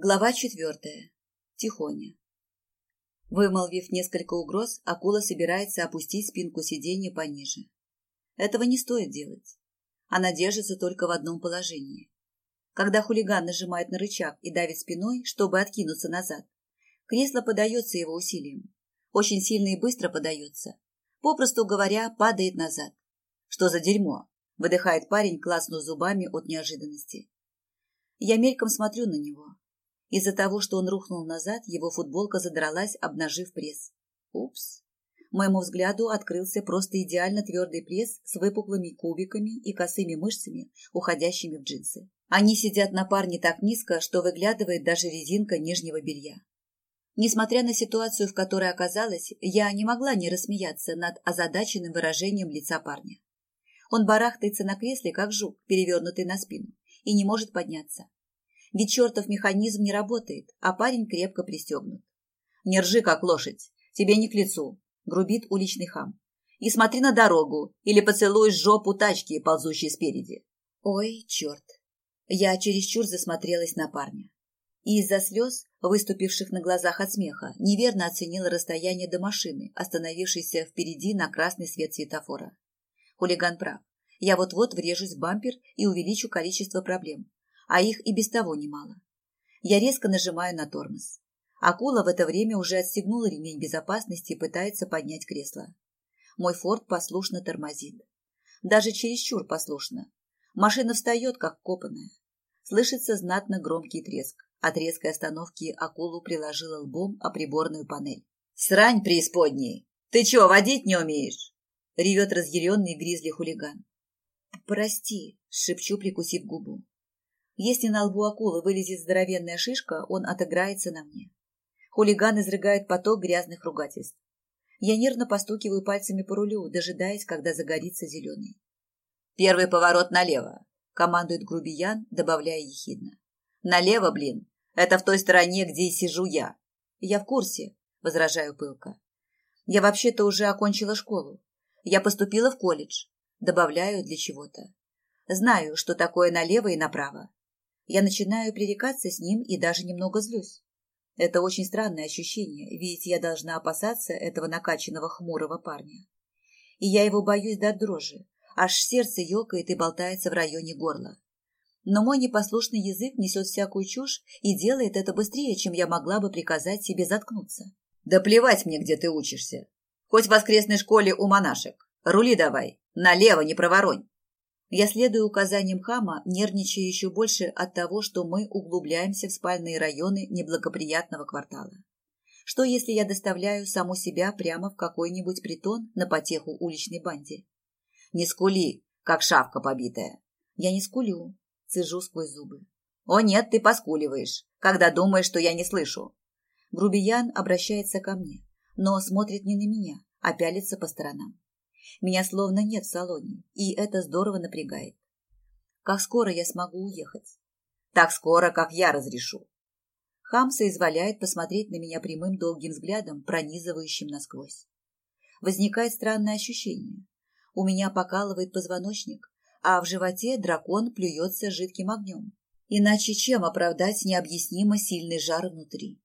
Глава четвертая. Тихоня. Вымолвив несколько угроз, акула собирается опустить спинку сиденья пониже. Этого не стоит делать. Она держится только в одном положении. Когда хулиган нажимает на рычаг и давит спиной, чтобы откинуться назад, кресло подается его усилием. Очень сильно и быстро подается. Попросту говоря, падает назад. Что за дерьмо? Выдыхает парень, класснув зубами от неожиданности. Я мельком смотрю на него, из-за того, что он рухнул назад, его футболка задралась, обнажив пресс. Упс. Моему взгляду открылся просто идеально твердый пресс с выпуклыми кубиками и косыми мышцами, уходящими в джинсы. Они сидят на парне так низко, что выглядывает даже резинка нижнего белья. Несмотря на ситуацию, в которой оказалась, я не могла не рассмеяться над озадаченным выражением лица парня. Он барахтается на кресле, как жук, перевернутый на спину, и не может подняться. Ведь чертов механизм не работает, а парень крепко пристегнут. «Не ржи, как лошадь, тебе не к лицу», — грубит уличный хам. «И смотри на дорогу, или поцелуешь жопу тачки, ползущей спереди». Ой, черт. Я чересчур засмотрелась на парня. И из-за слез, выступивших на глазах от смеха, неверно оценила расстояние до машины, остановившейся впереди на красный свет светофора. Хулиган прав. Я вот-вот врежусь в бампер и увеличу количество проблем а их и без того немало. Я резко нажимаю на тормоз. Акула в это время уже отстегнула ремень безопасности и пытается поднять кресло. Мой форт послушно тормозит. Даже чересчур послушно. Машина встает, как копанная. Слышится знатно громкий треск. От резкой остановки акулу приложила лбом о приборную панель. «Срань преисподней! Ты чё, водить не умеешь?» Ревет разъяренный гризли хулиган. «Прости», — шепчу, прикусив губу. Если на лбу акулы вылезет здоровенная шишка, он отыграется на мне. Хулиган изрыгает поток грязных ругательств. Я нервно постукиваю пальцами по рулю, дожидаясь, когда загорится зеленый. «Первый поворот налево», — командует грубиян, добавляя ехидно. «Налево, блин! Это в той стороне, где и сижу я». «Я в курсе», — возражаю пылко. «Я вообще-то уже окончила школу. Я поступила в колледж», — добавляю для чего-то. «Знаю, что такое налево и направо. Я начинаю пререкаться с ним и даже немного злюсь. Это очень странное ощущение, ведь я должна опасаться этого накачанного хмурого парня. И я его боюсь до дрожи, аж сердце ёкает и болтается в районе горла. Но мой непослушный язык несет всякую чушь и делает это быстрее, чем я могла бы приказать себе заткнуться. Да плевать мне, где ты учишься. Хоть в воскресной школе у монашек. Рули давай, налево не проворонь. Я следую указаниям хама, нервничая еще больше от того, что мы углубляемся в спальные районы неблагоприятного квартала. Что, если я доставляю саму себя прямо в какой-нибудь притон на потеху уличной банде? Не скули, как шавка побитая. Я не скулю, цежу сквозь зубы. О нет, ты поскуливаешь, когда думаешь, что я не слышу. Грубиян обращается ко мне, но смотрит не на меня, а пялится по сторонам. Меня словно нет в салоне, и это здорово напрягает. Как скоро я смогу уехать? Так скоро, как я разрешу. Хам соизволяет посмотреть на меня прямым долгим взглядом, пронизывающим насквозь. Возникает странное ощущение. У меня покалывает позвоночник, а в животе дракон плюется жидким огнем. Иначе чем оправдать необъяснимо сильный жар внутри?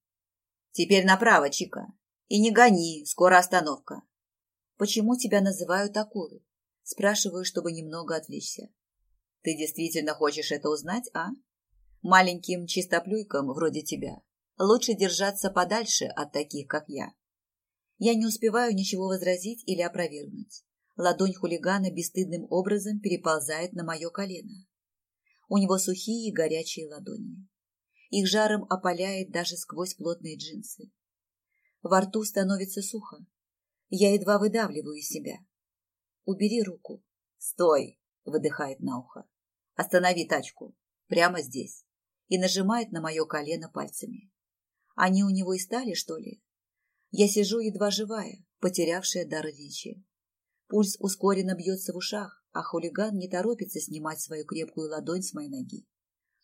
Теперь направо, Чика. И не гони, скоро остановка. Почему тебя называют акулой? Спрашиваю, чтобы немного отвлечься. Ты действительно хочешь это узнать, а? Маленьким чистоплюйкам вроде тебя лучше держаться подальше от таких, как я. Я не успеваю ничего возразить или опровергнуть. Ладонь хулигана бесстыдным образом переползает на мое колено. У него сухие и горячие ладони. Их жаром опаляет даже сквозь плотные джинсы. Во рту становится сухо, я едва выдавливаю себя. Убери руку. Стой, выдыхает на ухо. Останови тачку. Прямо здесь. И нажимает на мое колено пальцами. Они у него и стали, что ли? Я сижу едва живая, потерявшая дар речи. Пульс ускоренно бьется в ушах, а хулиган не торопится снимать свою крепкую ладонь с моей ноги.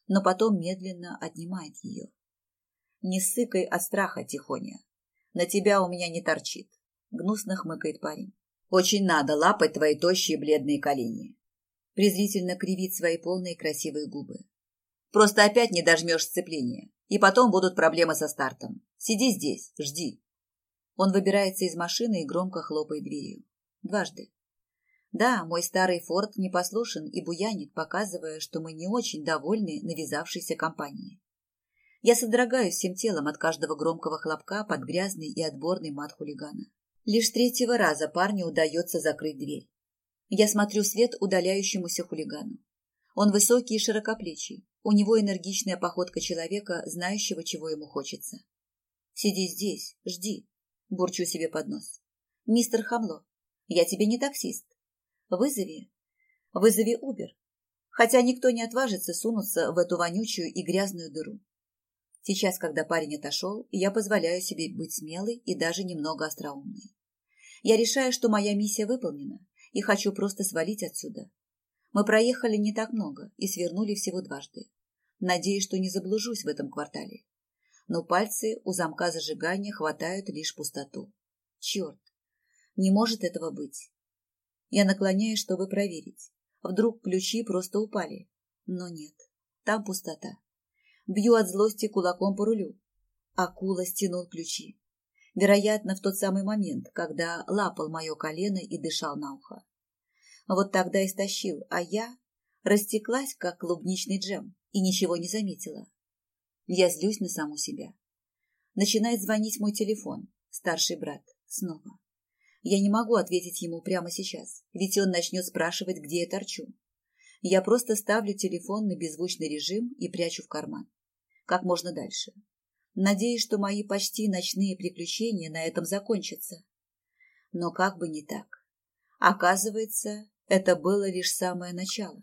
Но потом медленно отнимает ее. Не сыкай от страха, Тихоня. На тебя у меня не торчит. Гнусно хмыкает парень. Очень надо лапать твои тощие бледные колени. Презрительно кривит свои полные красивые губы. Просто опять не дожмешь сцепление. И потом будут проблемы со стартом. Сиди здесь, жди. Он выбирается из машины и громко хлопает дверью. Дважды. Да, мой старый форт непослушен и буянит, показывая, что мы не очень довольны навязавшейся компанией. Я содрогаюсь всем телом от каждого громкого хлопка под грязный и отборный мат хулигана. Лишь третьего раза парню удается закрыть дверь. Я смотрю свет удаляющемуся хулигану. Он высокий и широкоплечий. У него энергичная походка человека, знающего, чего ему хочется. «Сиди здесь, жди», – бурчу себе под нос. «Мистер Хамло, я тебе не таксист. Вызови. Вызови Убер. Хотя никто не отважится сунуться в эту вонючую и грязную дыру. Сейчас, когда парень отошел, я позволяю себе быть смелой и даже немного остроумной. Я решаю, что моя миссия выполнена, и хочу просто свалить отсюда. Мы проехали не так много и свернули всего дважды. Надеюсь, что не заблужусь в этом квартале. Но пальцы у замка зажигания хватают лишь пустоту. Черт! Не может этого быть. Я наклоняюсь, чтобы проверить. Вдруг ключи просто упали. Но нет, там пустота. Бью от злости кулаком по рулю. Акула стянул ключи. Вероятно, в тот самый момент, когда лапал мое колено и дышал на ухо. Вот тогда и стащил, а я растеклась, как клубничный джем, и ничего не заметила. Я злюсь на саму себя. Начинает звонить мой телефон, старший брат, снова. Я не могу ответить ему прямо сейчас, ведь он начнет спрашивать, где я торчу. Я просто ставлю телефон на беззвучный режим и прячу в карман как можно дальше. Надеюсь, что мои почти ночные приключения на этом закончатся. Но как бы не так. Оказывается, это было лишь самое начало.